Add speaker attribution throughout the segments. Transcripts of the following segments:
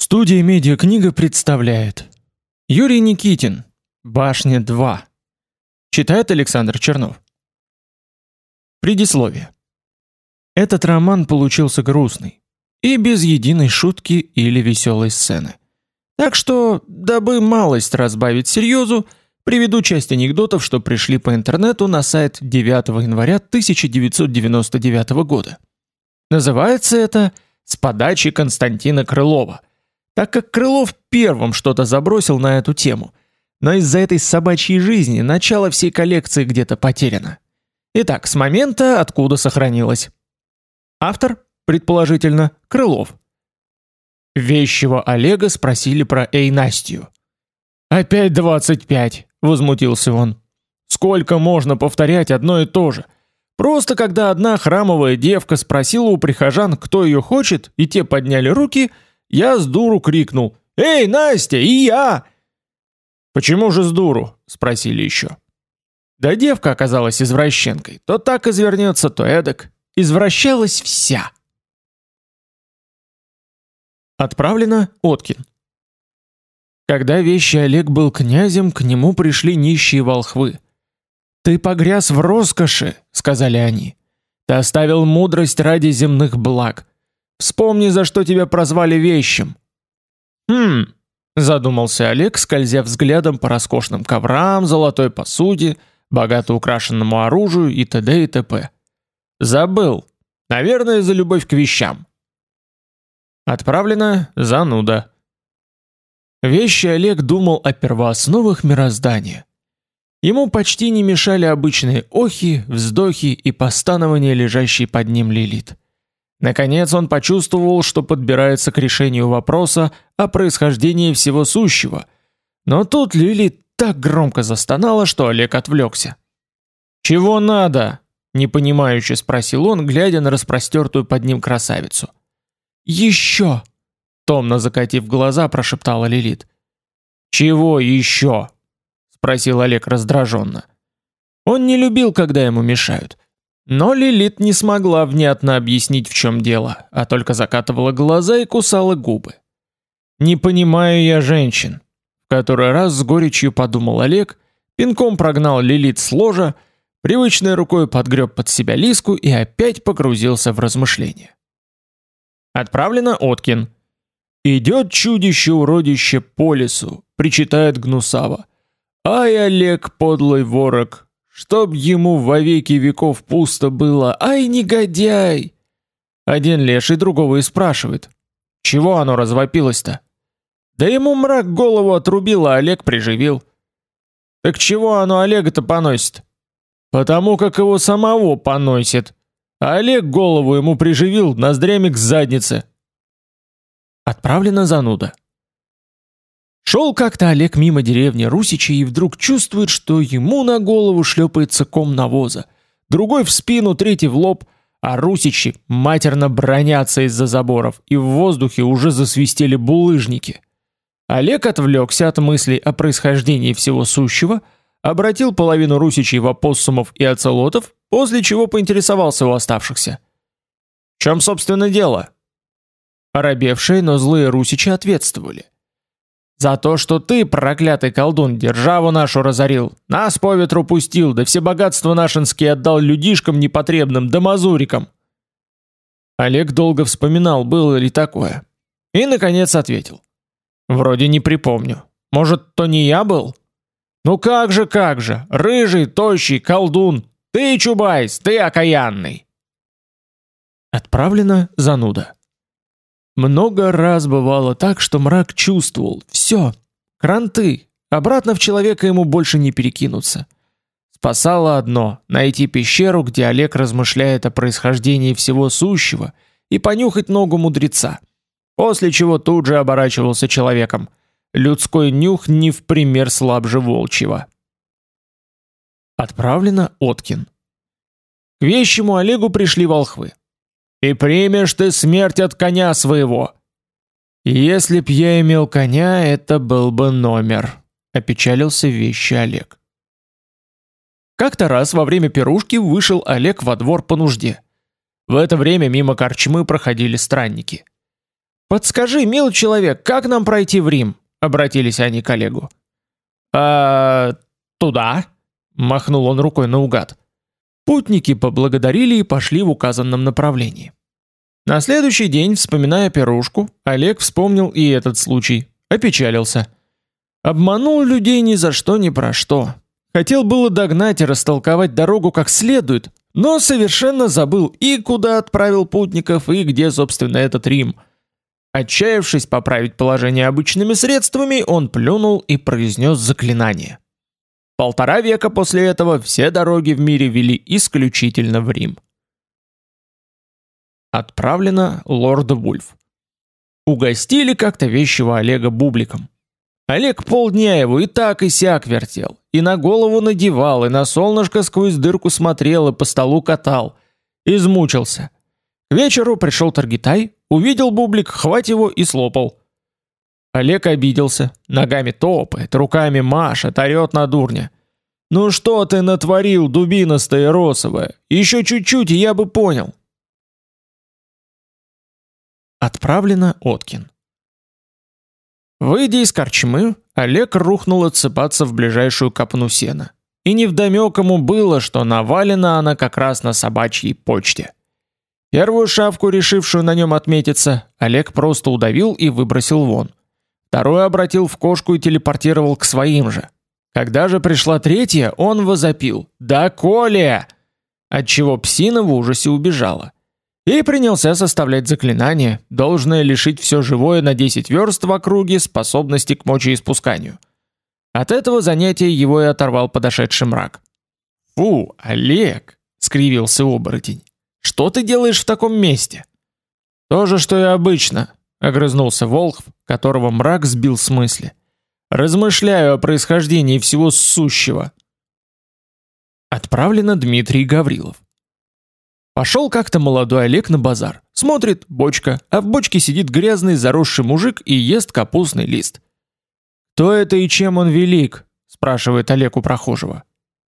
Speaker 1: Студия «Медиакнига» представляет. Юрий Никитин. «Башня 2» Читает Александр Чернов. Предисловие. Этот роман получился грустный и без единой шутки или веселой сцены. Так что, дабы малость разбавить серьезу, приведу часть анекдотов, что пришли по интернету на сайт 9 января 1999 года. Называется это «С подачи Константина Крылова», так как Крылов первым что-то забросил на эту тему. Но из-за этой собачьей жизни начало всей коллекции где-то потеряно. Итак, с момента, откуда сохранилось. Автор, предположительно, Крылов. Вещего Олега спросили про Эй Настю. «Опять двадцать пять», — возмутился он. «Сколько можно повторять одно и то же? Просто когда одна храмовая девка спросила у прихожан, кто ее хочет, и те подняли руки — я с дуру крикнул «Эй, Настя, и я!» «Почему же с дуру?» — спросили еще. Да девка оказалась извращенкой. То так извернется, то эдак. Извращалась вся. Отправлено Откин. Когда вещий Олег был князем, к нему пришли нищие волхвы. «Ты погряз в роскоши», — сказали они. «Ты оставил мудрость ради земных благ. Вспомни, за что тебя прозвали вещим. Хм, задумался Олег, скользя взглядом по роскошным коврам, золотой посуде, богато украшенному оружию и т.д. и т.п. Забыл. Наверное, за любовь к вещам. Отправлено зануда. Вещий Олег думал о первоосновах мироздания. Ему почти не мешали обычные охи, вздохи и постанования лежащей под ним Лилит. Наконец он почувствовал, что подбирается к решению вопроса о происхождении всего сущего. Но тут Лили так громко застонала, что Олег отвлекся. «Чего надо?» – непонимающе спросил он, глядя на распростертую под ним красавицу. «Еще!» – томно закатив глаза, прошептала Лилит. «Чего еще?» – спросил Олег раздраженно. Он не любил, когда ему мешают – но Лилит не смогла внятно объяснить, в чем дело, а только закатывала глаза и кусала губы. «Не понимаю я женщин», — в который раз с горечью подумал Олег, пинком прогнал Лилит с ложа, привычной рукой подгреб под себя лиску и опять погрузился в размышления. Отправлено Откин. Идет чудище-уродище по лесу, причитает Гнусава. Ай, Олег, подлый ворог, Чтоб ему во веки веков пусто было, ай, негодяй! Один леший другого и спрашивает. Чего оно развопилось-то? Да ему мрак голову отрубил, а Олег приживил. Так чего оно Олега-то поносит? Потому как его самого поносит. А Олег голову ему приживил ноздрями к заднице. Отправлена зануда. Шел как-то Олег мимо деревни Русичи и вдруг чувствует, что ему на голову шлепается ком навоза, другой в спину, третий в лоб, а Русичи матерно бронятся из-за заборов, и в воздухе уже засвистели булыжники. Олег отвлекся от мыслей о происхождении всего сущего, обратил половину Русичей в опоссумов и оцелотов, после чего поинтересовался у оставшихся. «В чем, собственно, дело?» Оробевшие, но злые Русичи ответствовали – за то, что ты, проклятый колдун, державу нашу разорил, нас по ветру пустил, да все богатства нашинские отдал людишкам непотребным, да мазурикам. Олег долго вспоминал, было ли такое. И, наконец, ответил. Вроде не припомню. Может, то не я был? Ну как же, как же, рыжий, тощий, колдун. Ты, Чубайс, ты окаянный. Отправлено зануда. Много раз бывало так, что мрак чувствовал, все, кранты, обратно в человека ему больше не перекинуться. Спасало одно — найти пещеру, где Олег размышляет о происхождении всего сущего, и понюхать ногу мудреца. После чего тут же оборачивался человеком. Людской нюх не в пример слабже волчьего. Отправлено Откин. К вещему Олегу пришли волхвы. И примешь ты смерть от коня своего. Если б я имел коня, это был бы номер, опечалился вещи Олег. Как-то раз во время пирушки вышел Олег во двор по нужде. В это время мимо корчмы проходили странники. Подскажи, милый человек, как нам пройти в Рим? обратились они к Олегу. А туда, махнул он рукой наугад. Путники поблагодарили и пошли в указанном направлении. На следующий день, вспоминая пирушку, Олег вспомнил и этот случай, опечалился. Обманул людей ни за что ни про что. Хотел было догнать и растолковать дорогу как следует, но совершенно забыл и куда отправил путников, и где, собственно, этот Рим. Отчаявшись поправить положение обычными средствами, он плюнул и произнес заклинание. Полтора века после этого все дороги в мире вели исключительно в Рим. Отправлено лорд Вульф. Угостили как-то вещего Олега бубликом. Олег полдня его и так и сяк вертел, и на голову надевал, и на солнышко сквозь дырку смотрел, и по столу катал. Измучился. К вечеру пришел Таргитай, увидел бублик, хвать его и слопал. Олег обиделся, ногами топает, руками машет, орет на дурня. «Ну что ты натворил, дубина стаиросовая? Еще чуть-чуть, и я бы понял». Отправлено Откин. Выйдя из корчмы, Олег рухнул отсыпаться в ближайшую копну сена. И невдомек ему было, что навалена она как раз на собачьей почте. Первую шавку, решившую на нем отметиться, Олег просто удавил и выбросил вон. Вторую обратил в кошку и телепортировал к своим же. Когда же пришла третья, он возопил «Да, Коля!» Отчего псина в ужасе убежала и принялся составлять заклинание, должное лишить все живое на 10 верст в округе способности к мочеиспусканию. От этого занятия его и оторвал подошедший мрак. «Фу, Олег!» — скривился оборотень. «Что ты делаешь в таком месте?» «То же, что и обычно», — огрызнулся Волхв, которого мрак сбил с мысли. «Размышляю о происхождении всего сущего». Отправлено Дмитрий Гаврилов. Пошел как-то молодой Олег на базар. Смотрит, бочка, а в бочке сидит грязный заросший мужик и ест капустный лист. «Кто это и чем он велик?» – спрашивает Олег у прохожего.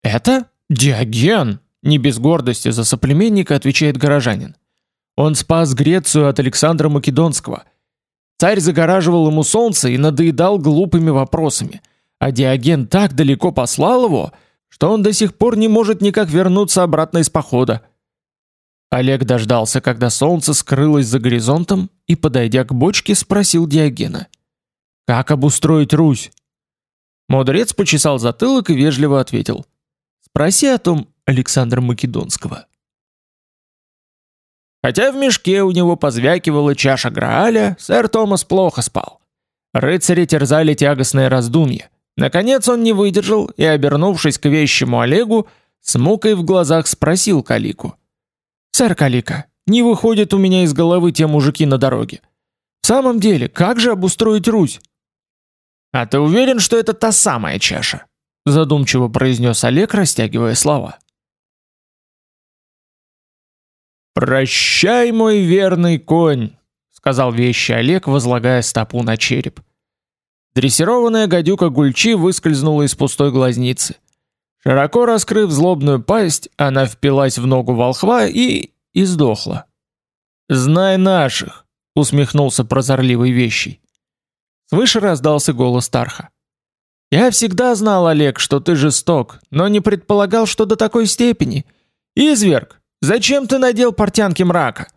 Speaker 1: «Это? Диоген!» – не без гордости за соплеменника отвечает горожанин. Он спас Грецию от Александра Македонского. Царь загораживал ему солнце и надоедал глупыми вопросами. А Диоген так далеко послал его, что он до сих пор не может никак вернуться обратно из похода. Олег дождался, когда солнце скрылось за горизонтом, и, подойдя к бочке, спросил Диогена. «Как обустроить Русь?» Мудрец почесал затылок и вежливо ответил. «Спроси о том Александра Македонского». Хотя в мешке у него позвякивала чаша Грааля, сэр Томас плохо спал. Рыцари терзали тягостное раздумье. Наконец он не выдержал и, обернувшись к вещему Олегу, с мукой в глазах спросил Калику. Сэр Калика, не выходит у меня из головы те мужики на дороге. В самом деле, как же обустроить Русь? А ты уверен, что это та самая чаша? Задумчиво произнес Олег, растягивая слова. Прощай, мой верный конь, сказал вещий Олег, возлагая стопу на череп. Дрессированная гадюка Гульчи выскользнула из пустой глазницы. Широко раскрыв злобную пасть, она впилась в ногу волхва и и сдохла. Знай наших, усмехнулся прозорливый вещий. Свыше раздался голос Тарха. Я всегда знал, Олег, что ты жесток, но не предполагал, что до такой степени. Изверг, зачем ты надел портянки мрака?